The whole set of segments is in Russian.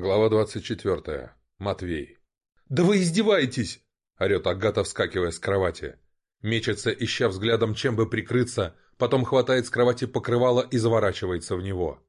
Глава 24. Матвей. «Да вы издеваетесь!» – орет Агата, вскакивая с кровати. Мечется, ища взглядом, чем бы прикрыться, потом хватает с кровати покрывало и заворачивается в него.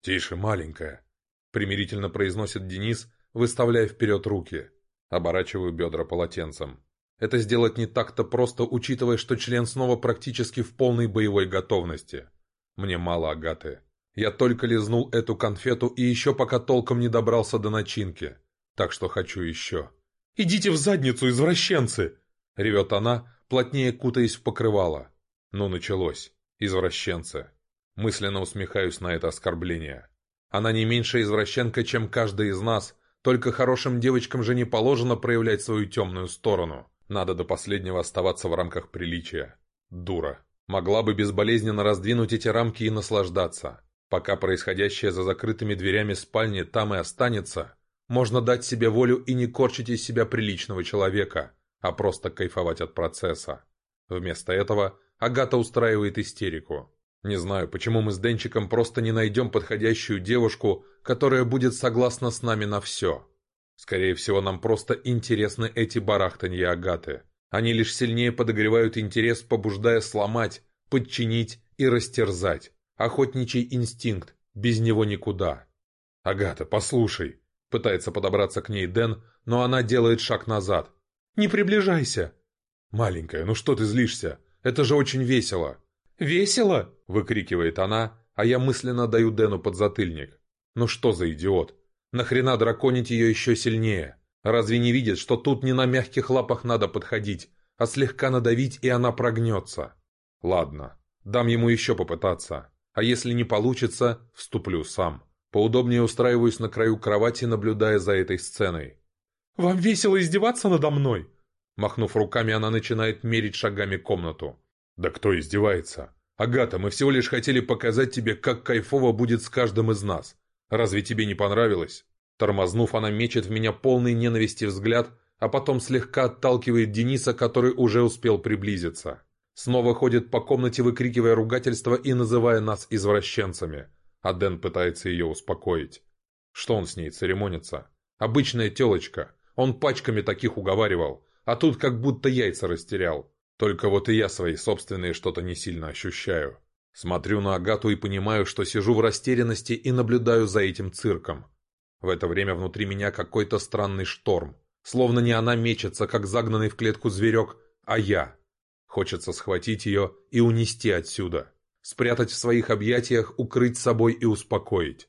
«Тише, маленькая!» – примирительно произносит Денис, выставляя вперед руки. Оборачиваю бедра полотенцем. Это сделать не так-то просто, учитывая, что член снова практически в полной боевой готовности. Мне мало Агаты. Я только лизнул эту конфету и еще пока толком не добрался до начинки. Так что хочу еще. «Идите в задницу, извращенцы!» — ревет она, плотнее кутаясь в покрывало. Ну, началось. Извращенцы. Мысленно усмехаюсь на это оскорбление. Она не меньше извращенка, чем каждый из нас, только хорошим девочкам же не положено проявлять свою темную сторону. Надо до последнего оставаться в рамках приличия. Дура. Могла бы безболезненно раздвинуть эти рамки и наслаждаться. Пока происходящее за закрытыми дверями спальни там и останется, можно дать себе волю и не корчить из себя приличного человека, а просто кайфовать от процесса. Вместо этого Агата устраивает истерику. Не знаю, почему мы с Денчиком просто не найдем подходящую девушку, которая будет согласна с нами на все. Скорее всего, нам просто интересны эти барахтанья Агаты. Они лишь сильнее подогревают интерес, побуждая сломать, подчинить и растерзать. Охотничий инстинкт, без него никуда. «Агата, послушай!» — пытается подобраться к ней Дэн, но она делает шаг назад. «Не приближайся!» «Маленькая, ну что ты злишься? Это же очень весело!» «Весело?» — выкрикивает она, а я мысленно даю Дэну подзатыльник. «Ну что за идиот? Нахрена драконить ее еще сильнее? Разве не видит, что тут не на мягких лапах надо подходить, а слегка надавить, и она прогнется?» «Ладно, дам ему еще попытаться». А если не получится, вступлю сам. Поудобнее устраиваюсь на краю кровати, наблюдая за этой сценой. «Вам весело издеваться надо мной?» Махнув руками, она начинает мерить шагами комнату. «Да кто издевается? Агата, мы всего лишь хотели показать тебе, как кайфово будет с каждым из нас. Разве тебе не понравилось?» Тормознув, она мечет в меня полный ненависти взгляд, а потом слегка отталкивает Дениса, который уже успел приблизиться снова ходит по комнате, выкрикивая ругательства и называя нас извращенцами. А Дэн пытается ее успокоить. Что он с ней церемонится? Обычная телочка. Он пачками таких уговаривал. А тут как будто яйца растерял. Только вот и я свои собственные что-то не сильно ощущаю. Смотрю на Агату и понимаю, что сижу в растерянности и наблюдаю за этим цирком. В это время внутри меня какой-то странный шторм. Словно не она мечется, как загнанный в клетку зверек, а я. Хочется схватить ее и унести отсюда. Спрятать в своих объятиях, укрыть собой и успокоить.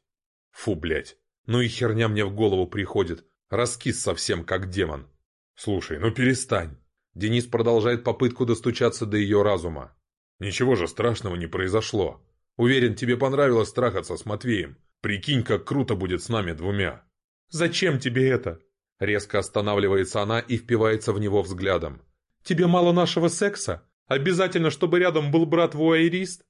Фу, блядь. Ну и херня мне в голову приходит. Раскис совсем как демон. Слушай, ну перестань. Денис продолжает попытку достучаться до ее разума. Ничего же страшного не произошло. Уверен, тебе понравилось страхаться с Матвеем. Прикинь, как круто будет с нами двумя. Зачем тебе это? Резко останавливается она и впивается в него взглядом. Тебе мало нашего секса? Обязательно, чтобы рядом был брат-вуайерист?»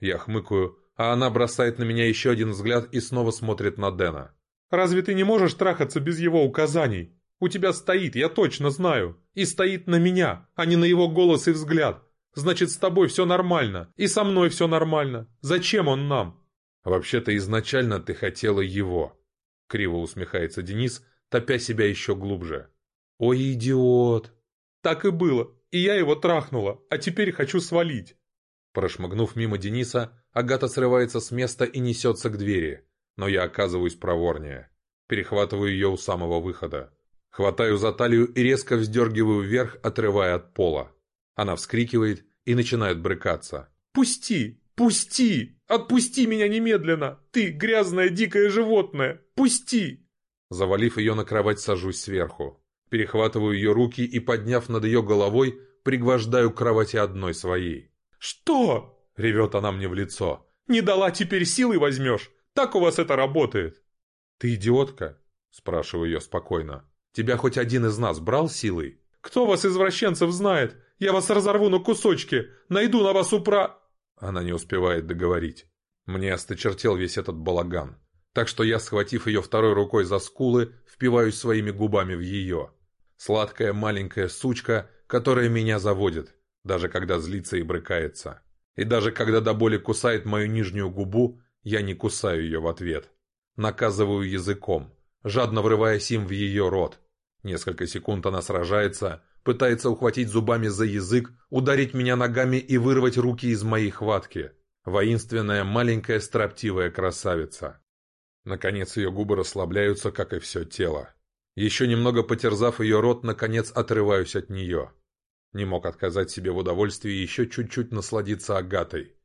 Я хмыкаю, а она бросает на меня еще один взгляд и снова смотрит на Дэна. «Разве ты не можешь трахаться без его указаний? У тебя стоит, я точно знаю. И стоит на меня, а не на его голос и взгляд. Значит, с тобой все нормально, и со мной все нормально. Зачем он нам?» «Вообще-то изначально ты хотела его», — криво усмехается Денис, топя себя еще глубже. «Ой, идиот!» Так и было, и я его трахнула, а теперь хочу свалить». Прошмыгнув мимо Дениса, Агата срывается с места и несется к двери, но я оказываюсь проворнее. Перехватываю ее у самого выхода. Хватаю за талию и резко вздергиваю вверх, отрывая от пола. Она вскрикивает и начинает брыкаться. «Пусти! Пусти! Отпусти меня немедленно! Ты грязное дикое животное! Пусти!» Завалив ее на кровать, сажусь сверху. Перехватываю ее руки и, подняв над ее головой, пригвождаю к кровати одной своей. «Что?» — ревет она мне в лицо. «Не дала теперь силы возьмешь! Так у вас это работает!» «Ты идиотка?» — спрашиваю ее спокойно. «Тебя хоть один из нас брал силой?» «Кто вас, извращенцев, знает? Я вас разорву на кусочки! Найду на вас упра...» Она не успевает договорить. Мне осточертел весь этот балаган. Так что я, схватив ее второй рукой за скулы, впиваюсь своими губами в ее. Сладкая маленькая сучка, которая меня заводит, даже когда злится и брыкается. И даже когда до боли кусает мою нижнюю губу, я не кусаю ее в ответ. Наказываю языком, жадно врываясь им в ее рот. Несколько секунд она сражается, пытается ухватить зубами за язык, ударить меня ногами и вырвать руки из моей хватки. Воинственная маленькая строптивая красавица. Наконец ее губы расслабляются, как и все тело. Еще немного потерзав ее рот, наконец отрываюсь от нее. Не мог отказать себе в удовольствии еще чуть-чуть насладиться Агатой.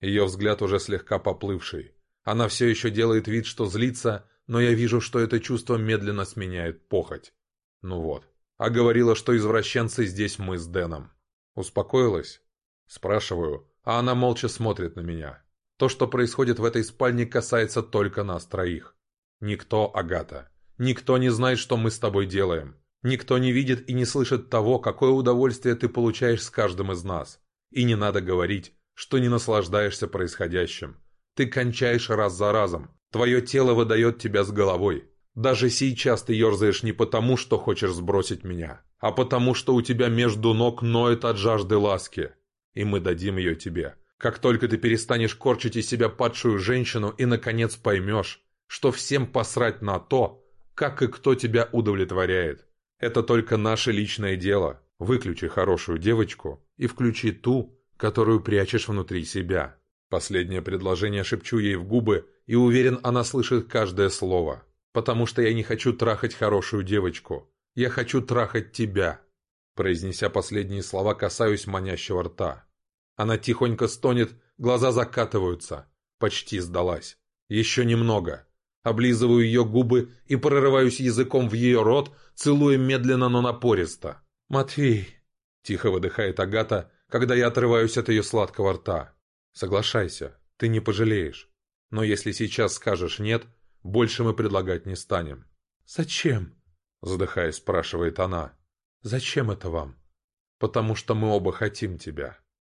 Ее взгляд уже слегка поплывший. Она все еще делает вид, что злится, но я вижу, что это чувство медленно сменяет похоть. Ну вот. А говорила, что извращенцы здесь мы с Дэном. Успокоилась? Спрашиваю, а она молча смотрит на меня. То, что происходит в этой спальне, касается только нас троих. Никто Агата. Никто не знает, что мы с тобой делаем. Никто не видит и не слышит того, какое удовольствие ты получаешь с каждым из нас. И не надо говорить, что не наслаждаешься происходящим. Ты кончаешь раз за разом. Твое тело выдает тебя с головой. Даже сейчас ты ерзаешь не потому, что хочешь сбросить меня, а потому, что у тебя между ног ноет от жажды ласки. И мы дадим ее тебе. Как только ты перестанешь корчить из себя падшую женщину и, наконец, поймешь, что всем посрать на то, как и кто тебя удовлетворяет. Это только наше личное дело. Выключи хорошую девочку и включи ту, которую прячешь внутри себя. Последнее предложение шепчу ей в губы и уверен, она слышит каждое слово. Потому что я не хочу трахать хорошую девочку. Я хочу трахать тебя. Произнеся последние слова, касаюсь манящего рта. Она тихонько стонет, глаза закатываются. Почти сдалась. Еще немного облизываю ее губы и прорываюсь языком в ее рот, целуя медленно, но напористо. «Матвей!» – тихо выдыхает Агата, когда я отрываюсь от ее сладкого рта. «Соглашайся, ты не пожалеешь. Но если сейчас скажешь «нет», больше мы предлагать не станем». «Зачем?» – задыхаясь, спрашивает она. «Зачем это вам?» «Потому что мы оба хотим тебя».